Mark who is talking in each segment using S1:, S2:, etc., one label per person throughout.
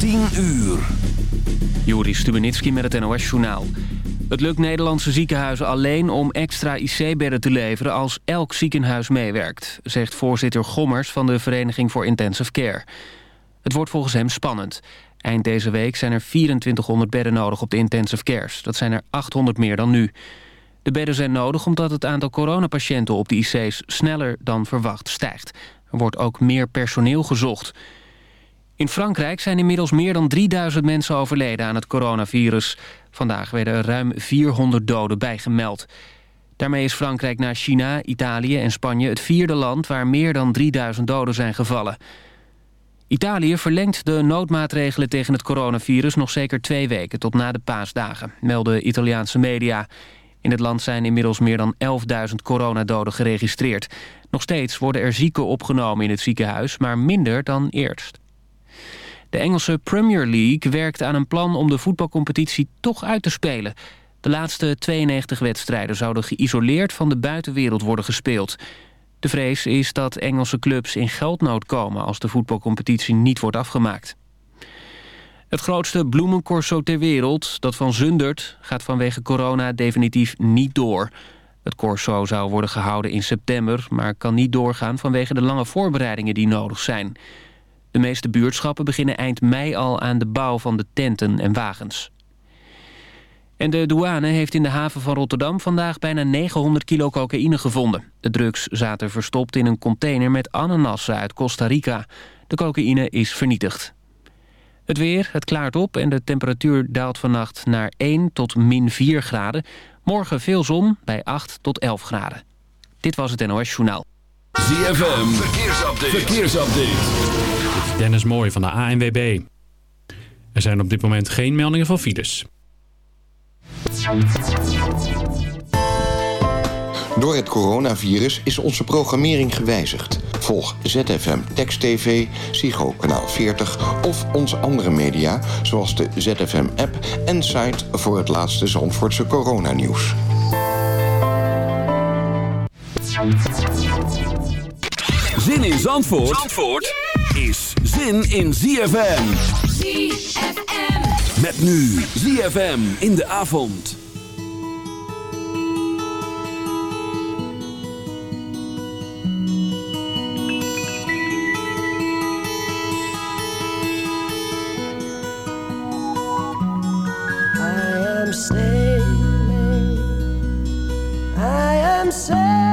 S1: 10 uur.
S2: Juri Stubenitski met het NOS-journaal. Het lukt Nederlandse ziekenhuizen alleen om extra IC-bedden te leveren... als elk ziekenhuis meewerkt, zegt voorzitter Gommers... van de Vereniging voor Intensive Care. Het wordt volgens hem spannend. Eind deze week zijn er 2400 bedden nodig op de intensive cares. Dat zijn er 800 meer dan nu. De bedden zijn nodig omdat het aantal coronapatiënten op de IC's... sneller dan verwacht stijgt. Er wordt ook meer personeel gezocht... In Frankrijk zijn inmiddels meer dan 3000 mensen overleden aan het coronavirus. Vandaag werden er ruim 400 doden bijgemeld. Daarmee is Frankrijk na China, Italië en Spanje het vierde land... waar meer dan 3000 doden zijn gevallen. Italië verlengt de noodmaatregelen tegen het coronavirus... nog zeker twee weken tot na de paasdagen, melden Italiaanse media. In het land zijn inmiddels meer dan 11.000 coronadoden geregistreerd. Nog steeds worden er zieken opgenomen in het ziekenhuis... maar minder dan eerst. De Engelse Premier League werkt aan een plan om de voetbalcompetitie toch uit te spelen. De laatste 92 wedstrijden zouden geïsoleerd van de buitenwereld worden gespeeld. De vrees is dat Engelse clubs in geldnood komen als de voetbalcompetitie niet wordt afgemaakt. Het grootste bloemencorso ter wereld, dat van Zundert, gaat vanwege corona definitief niet door. Het corso zou worden gehouden in september, maar kan niet doorgaan vanwege de lange voorbereidingen die nodig zijn. De meeste buurtschappen beginnen eind mei al aan de bouw van de tenten en wagens. En de douane heeft in de haven van Rotterdam vandaag bijna 900 kilo cocaïne gevonden. De drugs zaten verstopt in een container met ananassen uit Costa Rica. De cocaïne is vernietigd. Het weer, het klaart op en de temperatuur daalt vannacht naar 1 tot min 4 graden. Morgen veel zon bij 8 tot 11 graden. Dit was het NOS Journaal.
S1: ZFM, verkeersupdate. verkeersupdate.
S3: Dennis Mooi van de ANWB. Er zijn op dit moment geen meldingen van files.
S4: Door het coronavirus is onze programmering gewijzigd. Volg ZFM Text TV, Psycho Kanaal 40 of onze andere media... zoals de ZFM-app en site voor het laatste Zandvoortse coronanieuws.
S1: Zin in Zandvoort, Zandvoort is zin in ZFM.
S5: ZFM.
S1: Met nu ZFM in de avond.
S6: I am sailing, I am sailing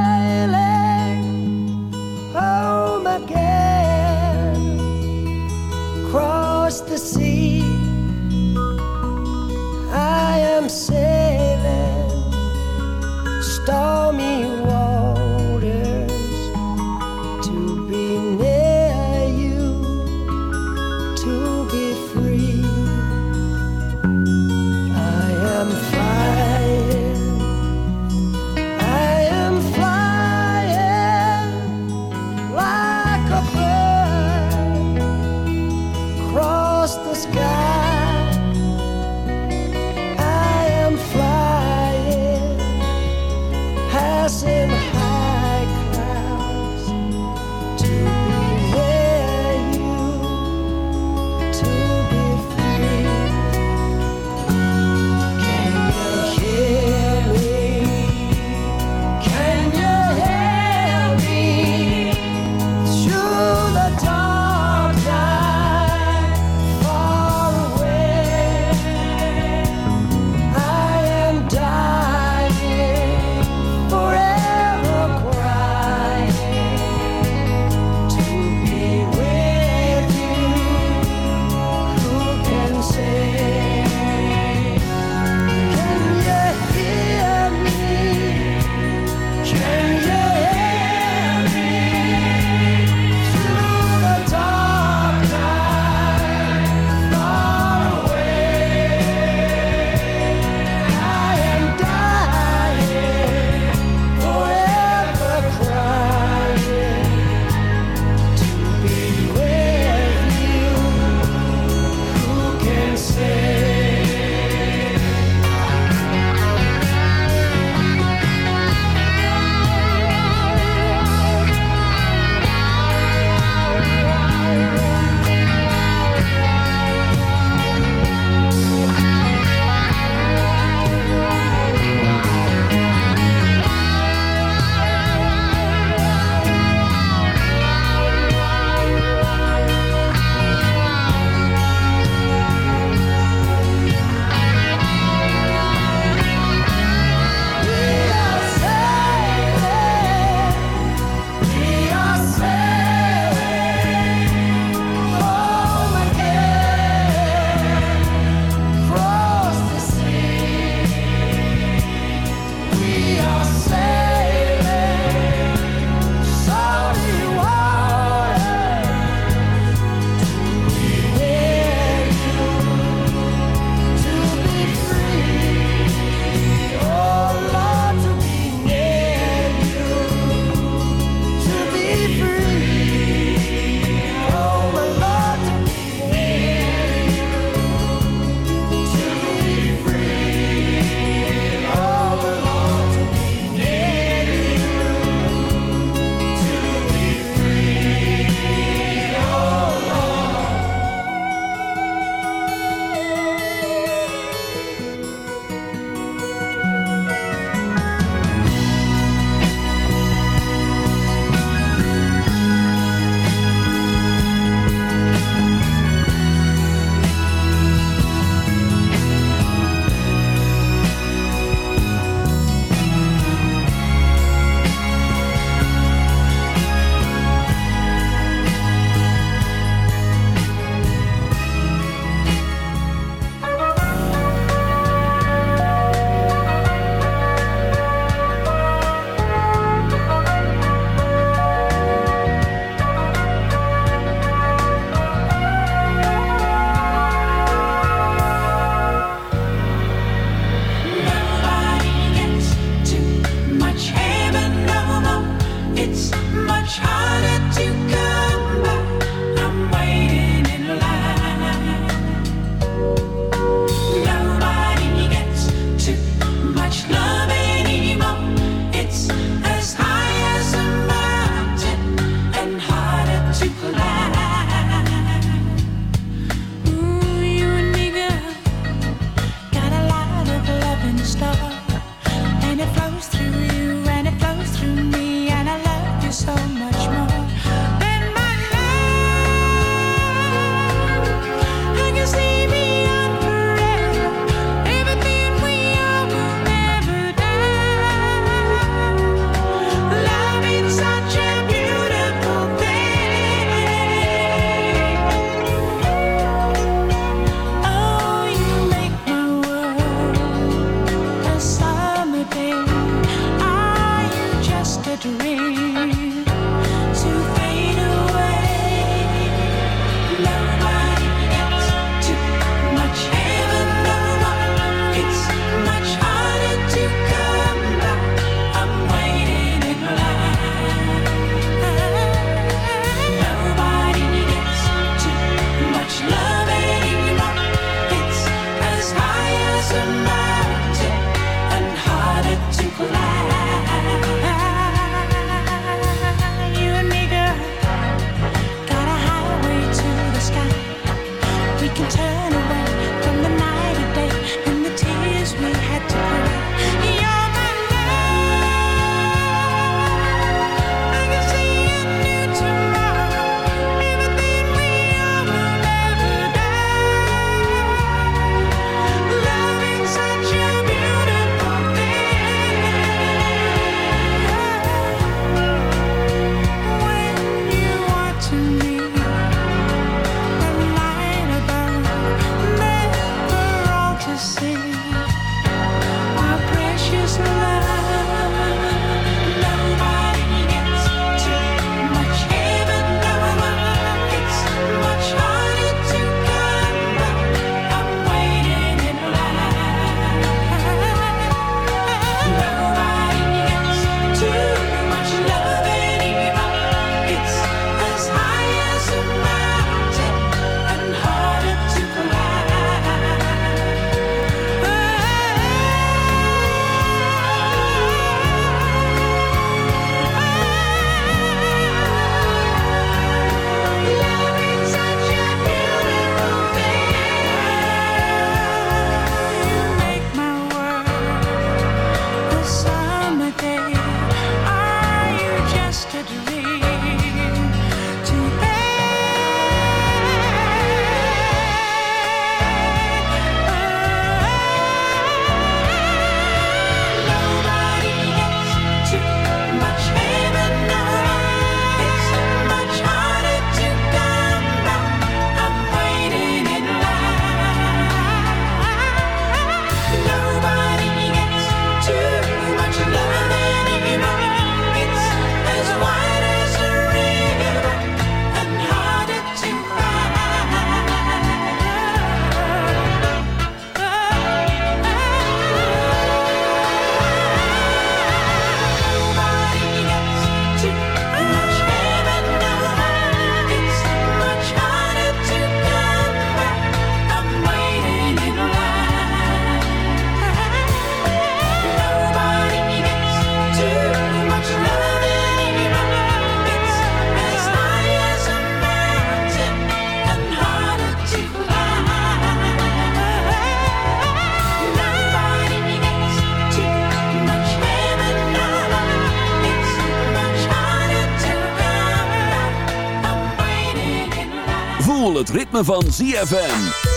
S1: het ritme van ZFM.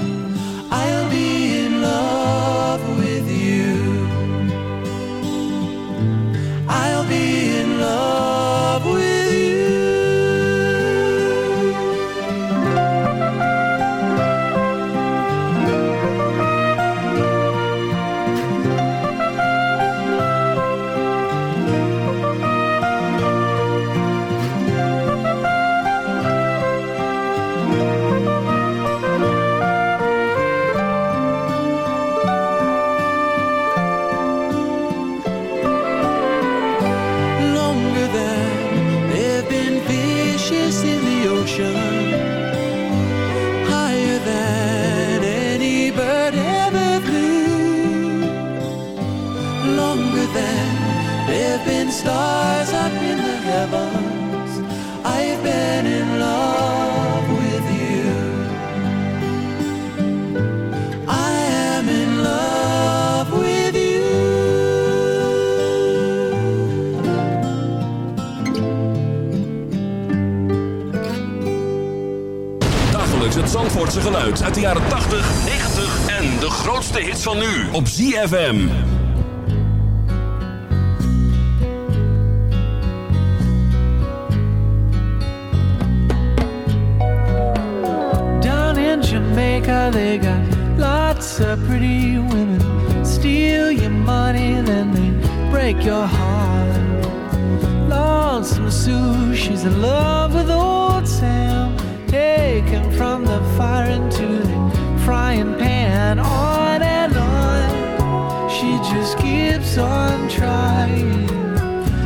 S1: grootste hits van nu op ZFM.
S7: Down in Jamaica, they got lots of pretty women. Steal your money, then they break your heart. Lonesome Sue, she's in love with old Sam. Taken from the fire into the frying pan. On keeps on trying.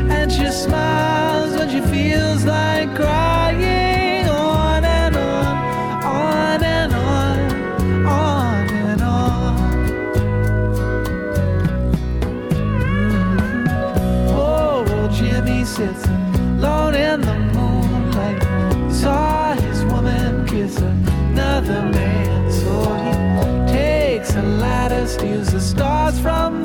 S7: And she smiles when she feels like crying. On and on, on and on, on and on. Mm-hmm. Oh, well, Jimmy sits alone in the moonlight. Saw his woman kiss another man. So he takes a ladder, steals the stars from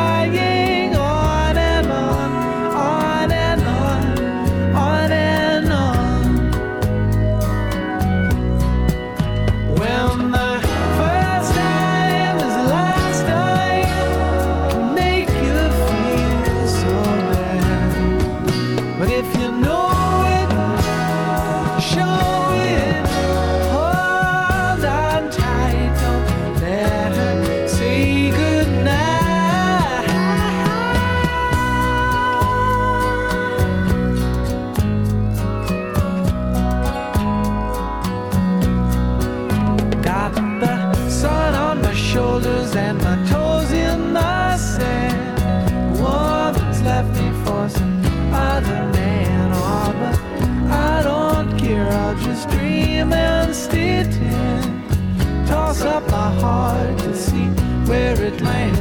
S7: Toss up my heart to see where it lands.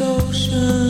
S5: 都是。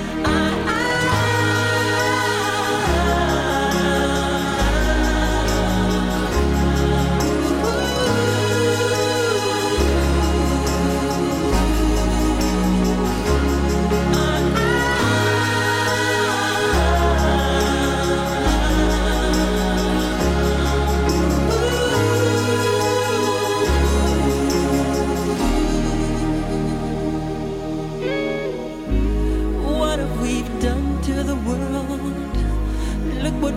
S8: I, I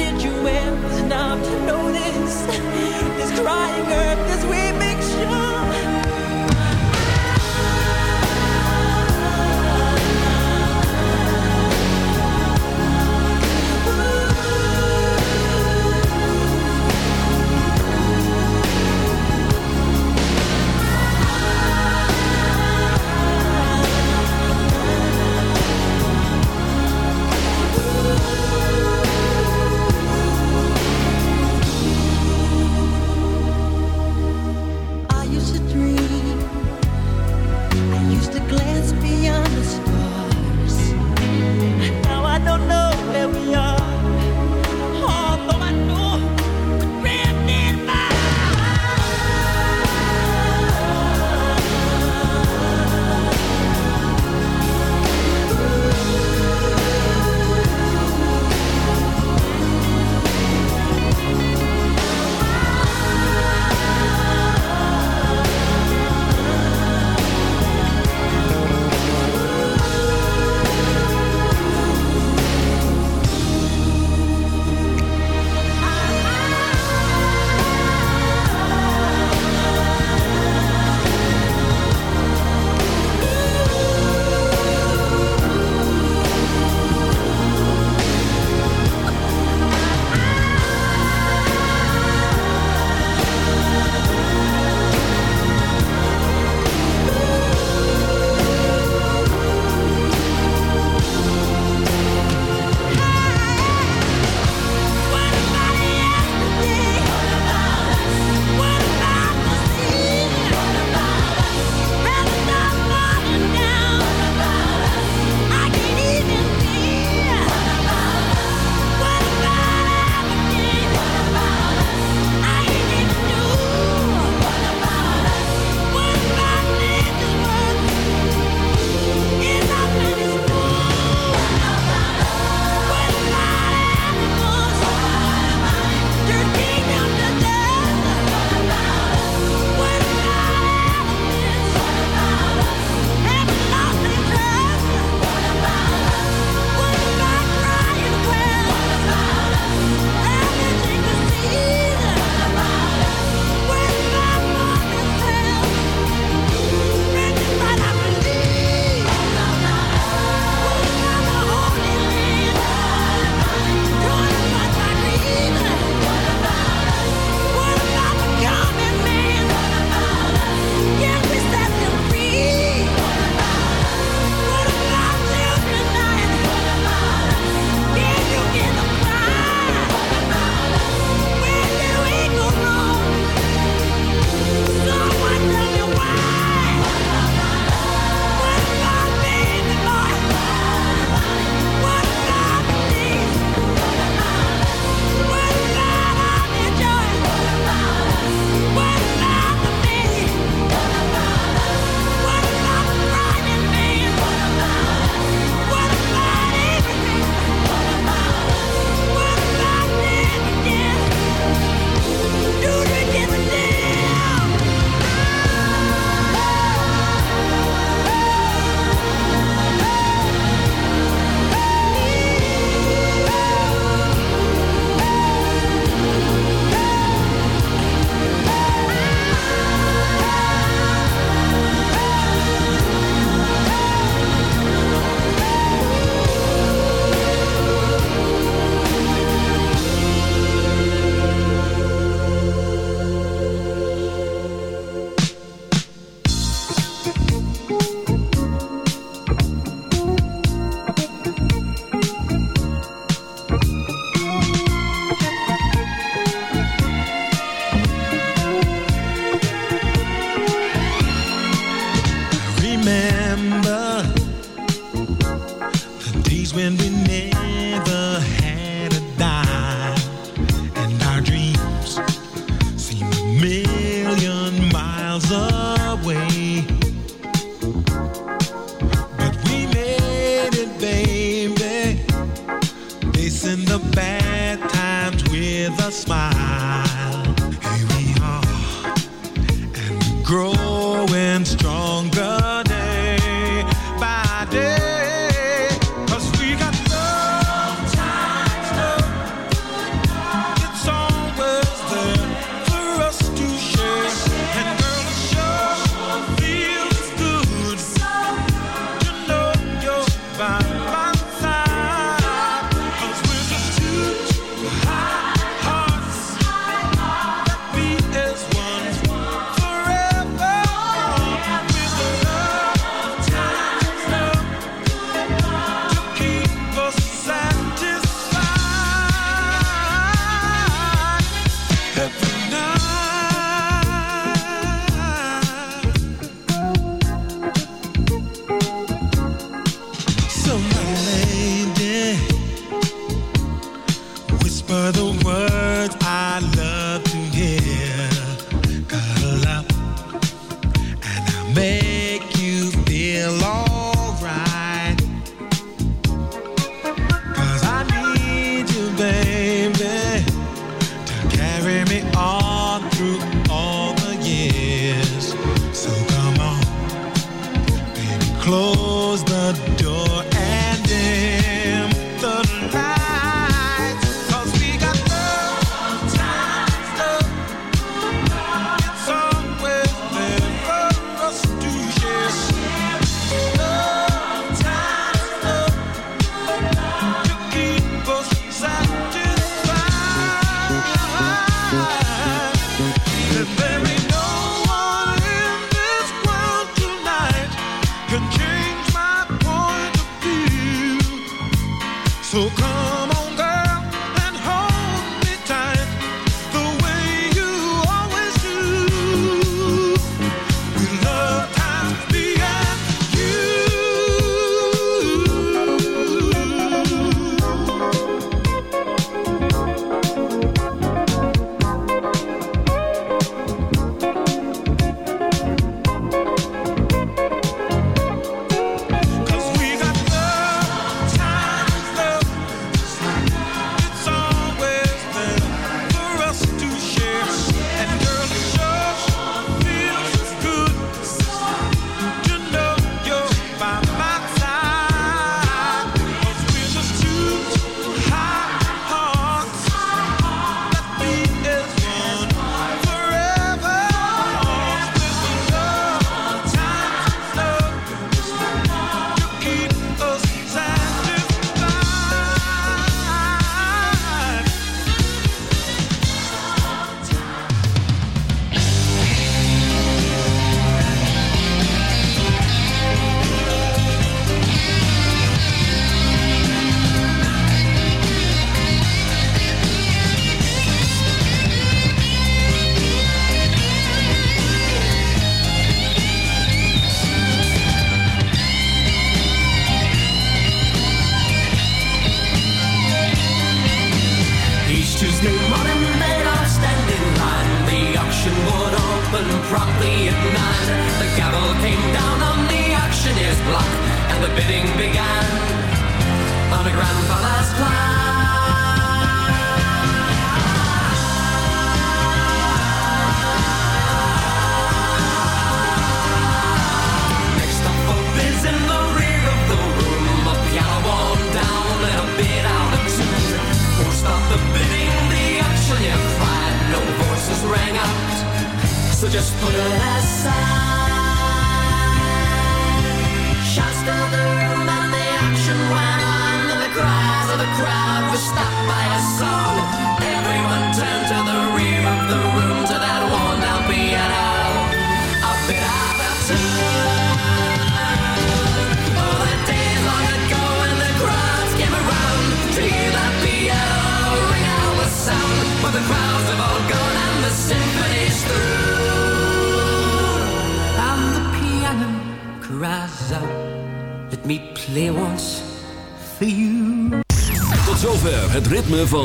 S8: Enough to notice this crying earth
S7: as we make sure